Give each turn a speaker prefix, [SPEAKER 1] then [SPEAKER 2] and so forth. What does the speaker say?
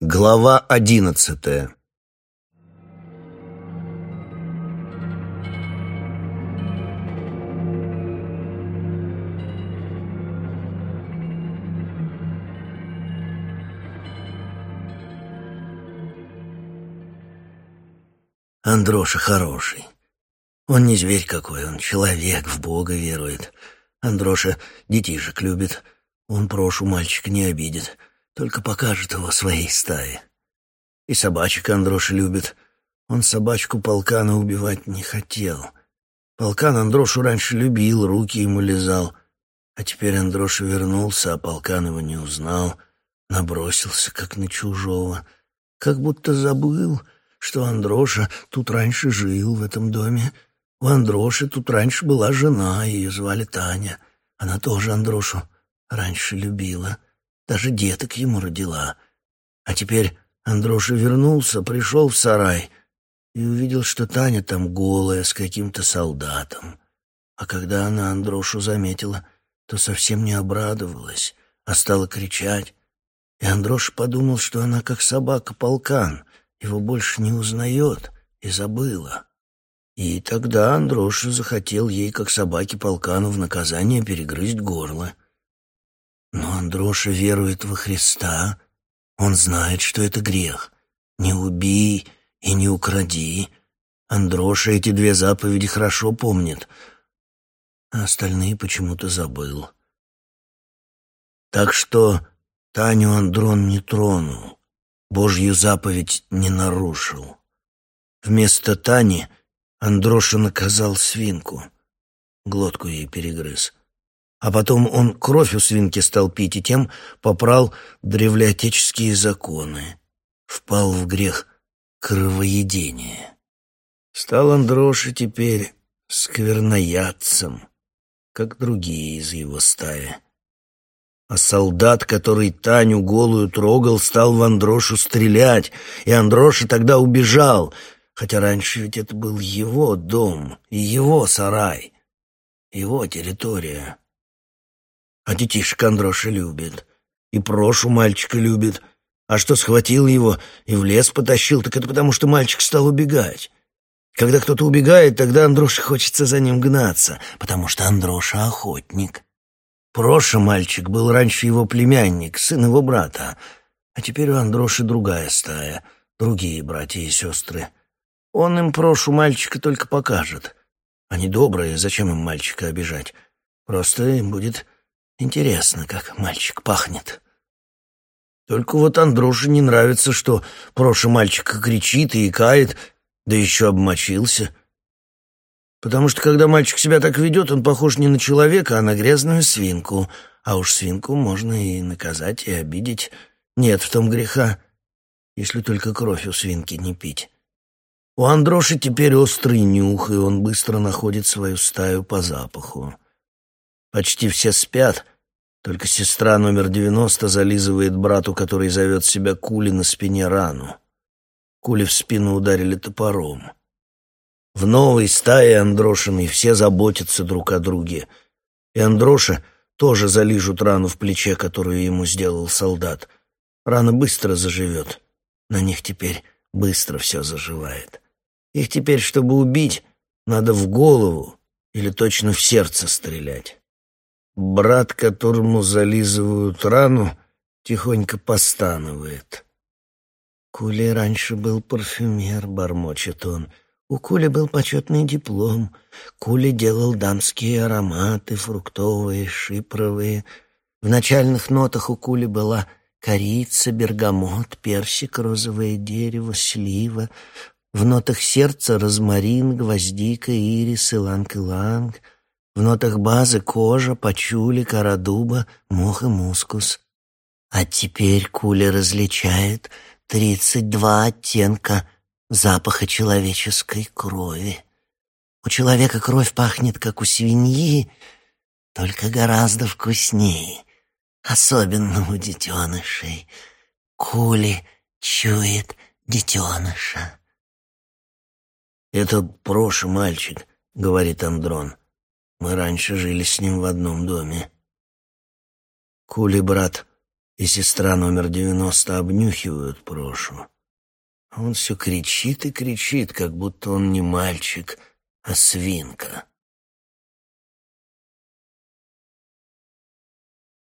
[SPEAKER 1] Глава одиннадцатая Андроша хороший. Он не зверь какой, он человек, в Бога верует. Андроша детишек любит. Он прошу мальчика не обидит, только покажет его своей стае. И собачек Андроша любит. Он собачку полкана убивать не хотел. Полкан Андрошу раньше любил, руки ему лизал. А теперь Андроша вернулся, а полкан его не узнал. Набросился, как на чужого. Как будто забыл, что Андроша тут раньше жил, в этом доме. У Андроши тут раньше была жена, ее звали Таня. Она тоже Андрошу раньше любила, даже деток ему родила. А теперь Андроша вернулся, пришел в сарай и увидел, что Таня там голая с каким-то солдатом. А когда она Андрошу заметила, то совсем не обрадовалась, а стала кричать. И Андроша подумал, что она как собака-полкан, его больше не узнает и забыла. И тогда Андроша захотел ей, как собаке полкану, в наказание перегрызть горло. Но Андроша верует во Христа. Он знает, что это грех. Не убей и не укради. Андроша эти две заповеди хорошо помнит, а остальные почему-то забыл. Так что Таню Андрон не тронул, Божью заповедь не нарушил. Вместо Тани Андроша наказал свинку, глотку ей перегрыз. А потом он кровь у свинки стал пить и тем попрал древлеотеческие законы. Впал в грех кровоедения. Стал Андроша теперь скверноядцем, как другие из его стаи. А солдат, который Таню голую трогал, стал в Андрошу стрелять, и Андроша тогда убежал, хотя раньше ведь это был его дом и его сарай, его территория. А детишек Андроша любит. И Прошу мальчика любит. А что схватил его и в лес потащил, так это потому, что мальчик стал убегать. Когда кто-то убегает, тогда Андроше хочется за ним гнаться, потому что Андроша охотник. Проша мальчик был раньше его племянник, сын его брата, а теперь у Андроши другая стая, другие братья и сестры. Он им Прошу мальчика только покажет. Они добрые, зачем им мальчика обижать? Просто им будет Интересно, как мальчик пахнет. Только вот Андроше не нравится, что Проша мальчика кричит и икает, да еще обмочился. Потому что, когда мальчик себя так ведет, он похож не на человека, а на грязную свинку. А уж свинку можно и наказать, и обидеть. Нет в том греха, если только кровь у свинки не пить. У Андроши теперь острый нюх, и он быстро находит свою стаю по запаху. Почти все спят, только сестра номер девяносто зализывает брату, который зовет себя Кули, на спине рану. Кули в спину ударили топором. В новой стае Андрошиной все заботятся друг о друге. И Андроша тоже залижут рану в плече, которую ему сделал солдат. Рана быстро заживет. На них теперь быстро все заживает. Их теперь, чтобы убить, надо в голову или точно в сердце стрелять. Брат, которому зализывают рану, тихонько постанывает. Кули раньше был парфюмер, бормочет он. У Кули был почетный диплом. Кули делал дамские ароматы, фруктовые, шипровые. В начальных нотах у Кули была корица, бергамот, персик, розовое дерево, слива. В нотах сердца розмарин, гвоздика, ирис, иланг-иланг — в нотах базы кожа, пачули, кора дуба, мох и мускус. А теперь Куля различает тридцать два оттенка запаха человеческой крови. У человека кровь пахнет, как у свиньи, только гораздо вкуснее, особенно у детенышей. Кули чует детеныша. «Это Проша мальчик», — говорит Андрон. Мы раньше жили с ним в одном доме. Кули, брат, и сестра номер девяносто обнюхивают Прошу. А он все кричит и кричит, как будто он не мальчик, а свинка.